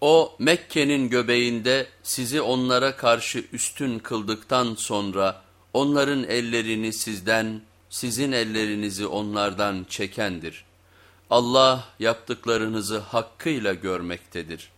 O Mekke'nin göbeğinde sizi onlara karşı üstün kıldıktan sonra onların ellerini sizden, sizin ellerinizi onlardan çekendir. Allah yaptıklarınızı hakkıyla görmektedir.